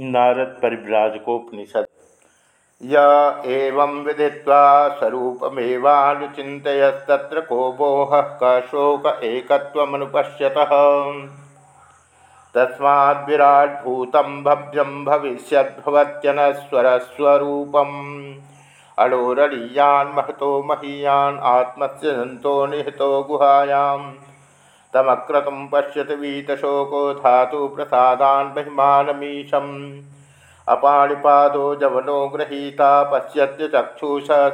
नारद परिव्राजकोपनिषद य एवं विदित्वा स्वरूपमेवानुचिन्तयस्तत्र को मोहः क शोक एकत्वमनुपश्यतः। तस्माद्विराट्भूतं भव्यं भविष्यद्भवत्यनस्वरस्वरूपम्। अणोरलीयान् महतो महीयान् आत्मस्य निहितो गुहायाम्। तमक्रतुं पश्यति वीतशोको धातु प्रसादान् महिमानमीशम् अपाणिपादो जवनो गृहीता पश्यत्य चक्षुषा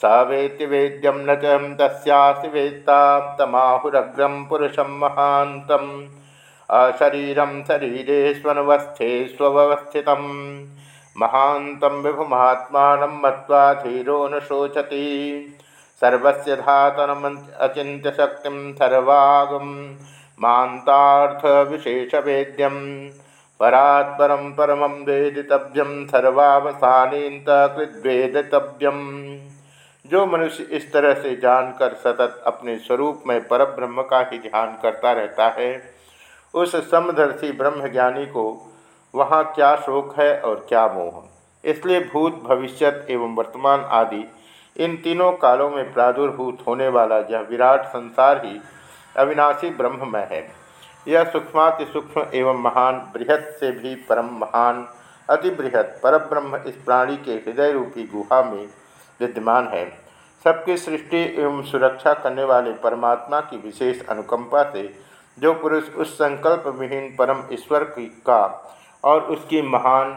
स वेत्ति वेद्यं न च तस्यासि वेत्ता तमाहुरग्रं पुरुषं महान्तम्। शरीरे स्वनुवस्थे स्ववस्थितं महान्तं विभुमात्मानं मत्वा धीरो न शोचति सर्वस्य धातनमचिन्त्यशक्तिं सर्वागं मान्तार्थविशेषवेद्यं परात्परं परमं वेदितव्यं सर्वावसानीन्तकृद्वेदितव्यम्। जो मनुष्य इस तरह से जानकर सतत अपने स्वरूप में परब्रह्म का ही ध्यान करता रहता है, उस समदर्शी ब्रह्मज्ञानी को वहाँ क्या शोक है और क्या मोह। इसलिए भूत, भविष्यत एवं वर्तमान आदि इन तीनों कालों में प्रादुर्भूत होने वाला यह विराट संसार ही अविनाशी ब्रह्ममय है। यह सूक्ष्माति सूक्ष्म एवं महान बृहद से भी परम महान, अति बृहद परब्रह्म इस प्राणी के हृदय रूपी गुहा में विद्यमान है। सबकी सृष्टि एवं सुरक्षा करने वाले परमात्मा की विशेष अनुकंपा से जो पुरुष उस संकल्प विहीन परम ईश्वर की का और उसकी महान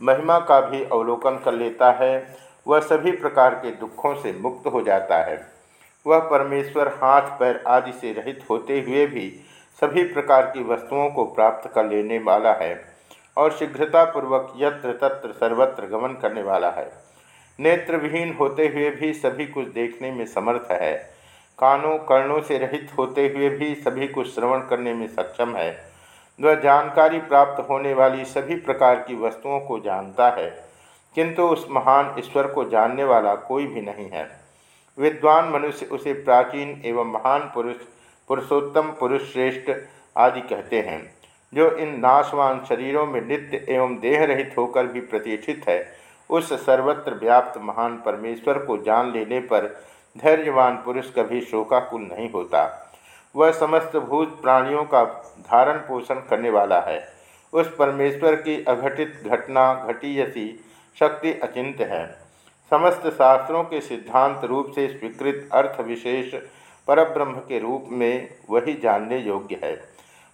महिमा का भी अवलोकन कर लेता है वह सभी प्रकार के दुखों से मुक्त हो जाता है। वह परमेश्वर हाथ, पैर आदि से रहित होते हुए भी सभी प्रकार की वस्तुओं को प्राप्त कर लेने वाला है और शीघ्रतापूर्वक यत्र तत्र सर्वत्र गमन करने वाला है। नेत्र विहीन होते हुए भी सभी कुछ देखने में समर्थ है। कानों, कर्णों से रहित होते हुए भी सभी कुछ श्रवण करने में सक्षम है। वह जानकारी प्राप्त होने वाली सभी प्रकार की वस्तुओं को जानता है। किंतु उस महान ईश्वर को जानने वाला कोई भी नहीं है। विद्वान मनुष्य उसे प्राचीन एवं महान पुरुष, पुरुषोत्तम पुरुष श्रेष्ठ आदि कहते हैं, जो इन नाशवान शरीरों में नित्य एवं देह रहित होकर भी प्रतिष्ठित है। उस सर्वत्र व्याप्त महान परमेश्वर को जान लेने पर धैर्यवान पुरुष कभी शोकाकुल नहीं होता। वह समस्त भूत प्राणियों का धारण पोषण करने वाला है। उस परमेश्वर की अघटित घटना घटी शक्ति अचिंत्य है। समस्त शास्त्रों के सिद्धांत रूप से स्वीकृत अर्थ विशेष परब्रह्म के रूप में वही जानने योग्य है।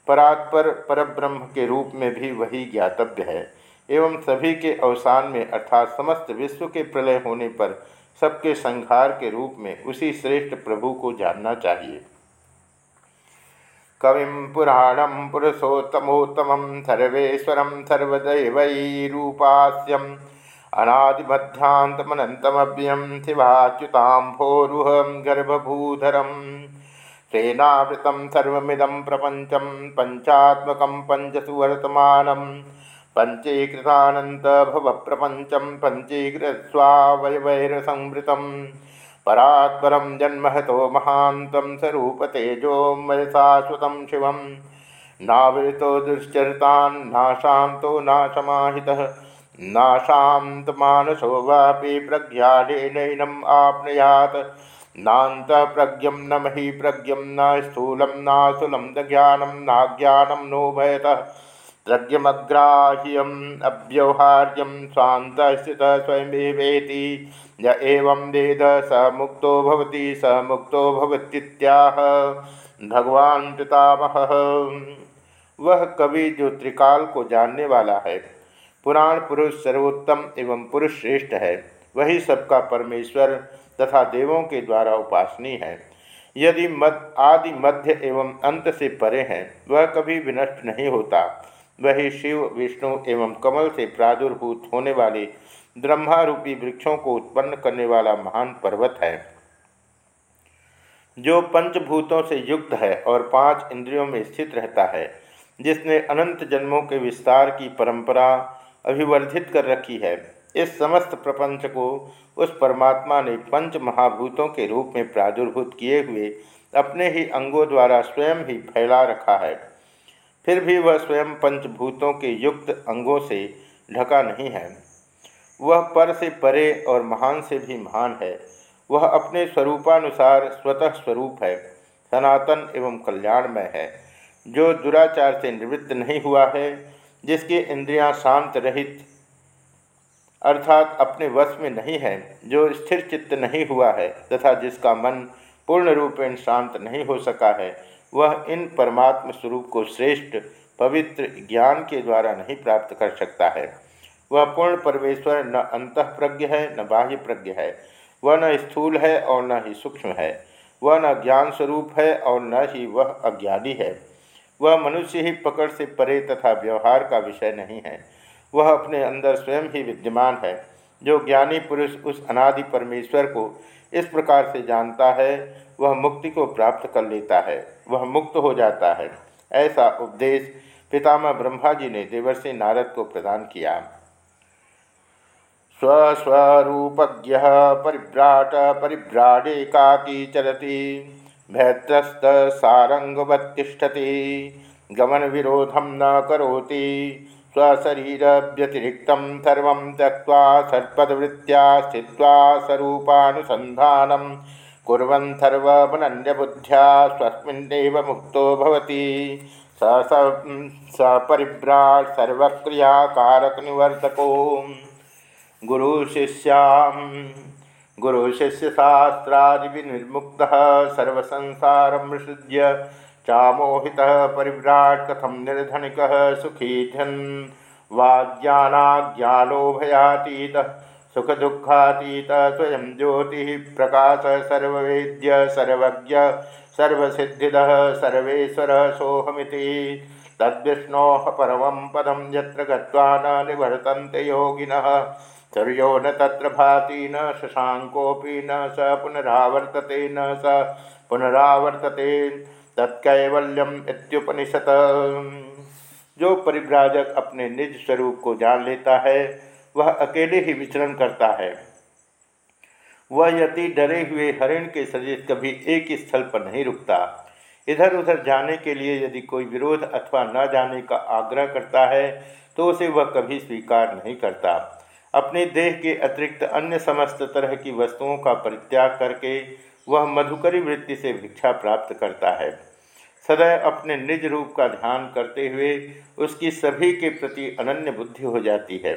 परात्पर परब्रह्म के रूप में भी वही ज्ञातव्य है। एवं सभी के अवसान में अर्थात समस्त विश्व के प्रलय होने पर सबके संहार के रूप में उसी श्रेष्ठ प्रभु को जानना चाहिए। कविं पुराणं पुरुषोत्तमोत्तमं सर्वेश्वरं सर्वदैवैरूपास्यम् अनादिमध्यान्तमनन्तमव्यं शिवाच्युताम्भोरुहं गर्भभूधरं तेनावृतं सर्वमिदं प्रपञ्चं पञ्चात्मकं पञ्चसुवर्तमानं पञ्चीकृतानन्तभवप्रपञ्चं पञ्चीकृत्स्वावयवैरसंवृतम् परात्परं जन्महतो महान्तं स्वरूपतेजोमयशाश्वतं शिवं नावृतो दुश्चरितान्नाशान्तो नाशमाहितः नाशान्तमानसो वापि प्रज्ञानेनैनम् आपनुयात्। नान्तप्रज्ञं न मही प्रज्ञं न स्थूलं नासुलं न ज्ञानं नाज्ञानं नो भयतः। प्रज्ञमग्राह्यम् अव्यवहार्यं स्वान्तस्थितः स्वयमेवेति। य एवं वेद स मुक्तो भवति, स मुक्तो भवतीत्याह भगवान पितामह। वह कवि जो त्रिकाल को जानने वाला है। पुराण पुरुष सर्वोत्तम एवं पुरुष श्रेष्ठ है। वही सबका परमेश्वर तथा देवों के द्वारा उपासनी है। यदि मद, आदि मध्य एवं अंत से परे हैं, वह कभी विनष्ट नहीं होता। वही शिव, विष्णु एवं कमल से प्रादुर्भूत होने वाले ब्रह्मारूपी वृक्षों को उत्पन्न करने वाला महान पर्वत है। जो पंचभूतों से युक्त है और पाँच इंद्रियों में स्थित रहता है, जिसने अनंत जन्मों के विस्तार की परंपरा अभिवर्धित कर रखी है। इस समस्त प्रपंच को उस परमात्मा ने पंच महाभूतों के रूप में प्रादुर्भूत किए हुए अपने ही अंगों द्वारा स्वयं ही फैला रखा है। फिर भी वह स्वयं पंचभूतों के युक्त अंगों से ढका नहीं है। वह पर से परे और महान से भी महान है। वह अपने स्वरूपानुसार स्वतः स्वरूप है। सनातन एवं कल्याणमय है। जो दुराचार से निवृत्त नहीं हुआ है जिसकी इंद्रियाँ शांत रहित, अर्थात अपने वश में नहीं है, जो स्थिर चित्त नहीं हुआ है, तथा जिसका मन पूर्ण रूपेण शांत नहीं हो सका है, वह इन परमात्म स्वरूप को श्रेष्ठ, पवित्र ज्ञान के द्वारा नहीं प्राप्त कर सकता है। वह पूर्ण परमेश्वर न अंत प्रज्ञ है, न बाह्य प्रज्ञ है। वह न स्थूल है और न ही सूक्ष्म है। वह न ज्ञान स्वरूप है और न ही वह अज्ञानी है। वह मनुष्य ही पकड़ से परे तथा व्यवहार का विषय नहीं है। वह अपने अंदर स्वयं ही विद्यमान है। जो ज्ञानी पुरुष उस अनादि परमेश्वर को इस प्रकार से जानता है, वह मुक्ति को प्राप्त कर लेता है। वह मुक्त हो जाता है। ऐसा उपदेश पितामह ब्रह्मा जी ने देवर्षि नारद को प्रदान किया। स्वस्वरूपज्ञ परिभ्राट परिभ्राडेकाकी चलती भैत्रस्त सारंगवत्तिष्ठति। गमन विरोधम न करोति। स्वशरीर व्यतिरिक्त सर्व त्यक्ता सर्पदवृत्त्या स्थित्वा स्वरूपानुसंधानम कुर्वन् सर्वमनन्यबुद्ध्या स्वस्मिन्नेव मुक्तो भवति। स स परिभ्राट् सर्वक्रियाकारकनिवर्तको। गुरुशिष्यशास्त्रादिविनिर्मुक्तः सर्वसंसारं विसृज्य चामोहितः परिभ्राट् कथं निर्धनिकः सुखी धन् भयातीतः सुख दुखातीत स्वयं ज्योति प्रकाश सर्वेद्य सर्वज्ञ, सर्वसिद्धिद, सर्वेश्वर सोहमिति तद्विष्णो परम पदम यत्र गत्वा न निवर्तन्ते योगिनः। सूर्यो न तत्र भाति न शशाकोपि न स पुनरावर्तते न स पुनरावर्तते तत्कैवल्यम इत्युपनिषत्। जो परिव्राजक अपने निज स्वरूप को जान लेता है, वह अकेले ही विचरण करता है। वह यति डरे हुए हरिण के सजिश कभी एक ही स्थल पर नहीं रुकता। इधर उधर जाने के लिए यदि कोई विरोध अथवा न जाने का आग्रह करता है तो उसे वह कभी स्वीकार नहीं करता। अपने देह के अतिरिक्त अन्य समस्त तरह की वस्तुओं का परित्याग करके वह मधुकरी वृत्ति से भिक्षा प्राप्त करता है। सदैव अपने निज रूप का ध्यान करते हुए उसकी सभी के प्रति अनन्य बुद्धि हो जाती है।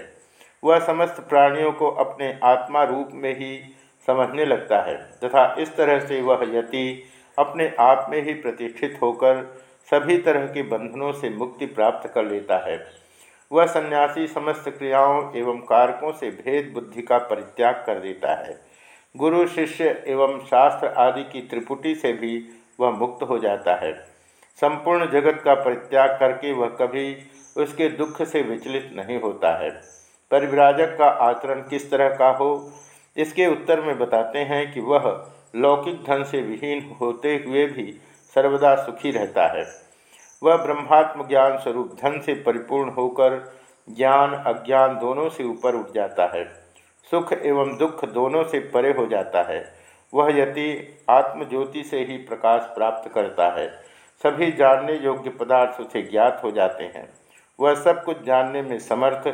वह समस्त प्राणियों को अपने आत्मा रूप में ही समझने लगता है तथा इस तरह से वह यति अपने आप में ही प्रतिष्ठित होकर सभी तरह के बंधनों से मुक्ति प्राप्त कर लेता है। वह सन्यासी समस्त क्रियाओं एवं कारकों से भेद बुद्धि का परित्याग कर देता है। गुरु, शिष्य एवं शास्त्र आदि की त्रिपुटी से भी वह मुक्त हो जाता है। संपूर्ण जगत का परित्याग करके वह कभी उसके दुख से विचलित नहीं होता है। परिव्राजक का आचरण किस तरह का हो, इसके उत्तर में बताते हैं कि वह लौकिक धन से विहीन होते हुए भी सर्वदा सुखी रहता है। वह ब्रह्मात्म ज्ञान स्वरूप धन से परिपूर्ण होकर ज्ञान, अज्ञान दोनों से ऊपर उठ जाता है। सुख एवं दुख दोनों से परे हो जाता है। वह यति आत्मज्योति से ही प्रकाश प्राप्त करता है। सभी जानने योग्य पदार्थ उसे ज्ञात हो जाते हैं। वह सब कुछ जानने में समर्थ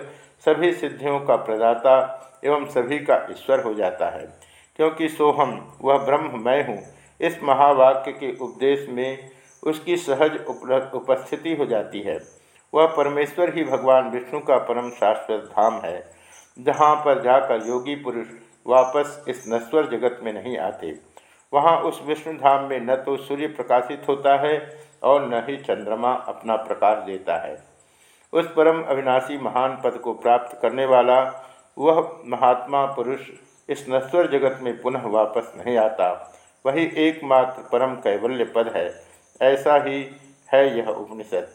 सभी सिद्धियों का प्रदाता एवं सभी का ईश्वर हो जाता है। क्योंकि सोहम, वह ब्रह्म मैं हूँ। इस महावाक्य के उपदेश में उसकी सहज उपस्थिति हो जाती है। वह परमेश्वर ही भगवान विष्णु का परम शाश्वत धाम है। जहाँ पर जाकर योगी पुरुष वापस इस नश्वर जगत में नहीं आते। वहाँ उस विष्णु धाम में न तो सूर्य प्रकाशित होता है और न ही चंद्रमा अपना प्रकाश देता है। उस परम अविनाशी महान पद को प्राप्त करने वाला वह महात्मा पुरुष इस नश्वर जगत में पुनः वापस नहीं आता। वही एकमात्र परम कैवल्य पद है। ऐसा ही है यह उपनिषद।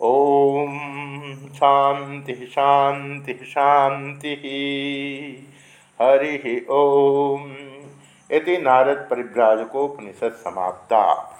ओम शांति शांति शांति हरि ओम। इति नारद परिव्राजकोपनिषद समाप्ता।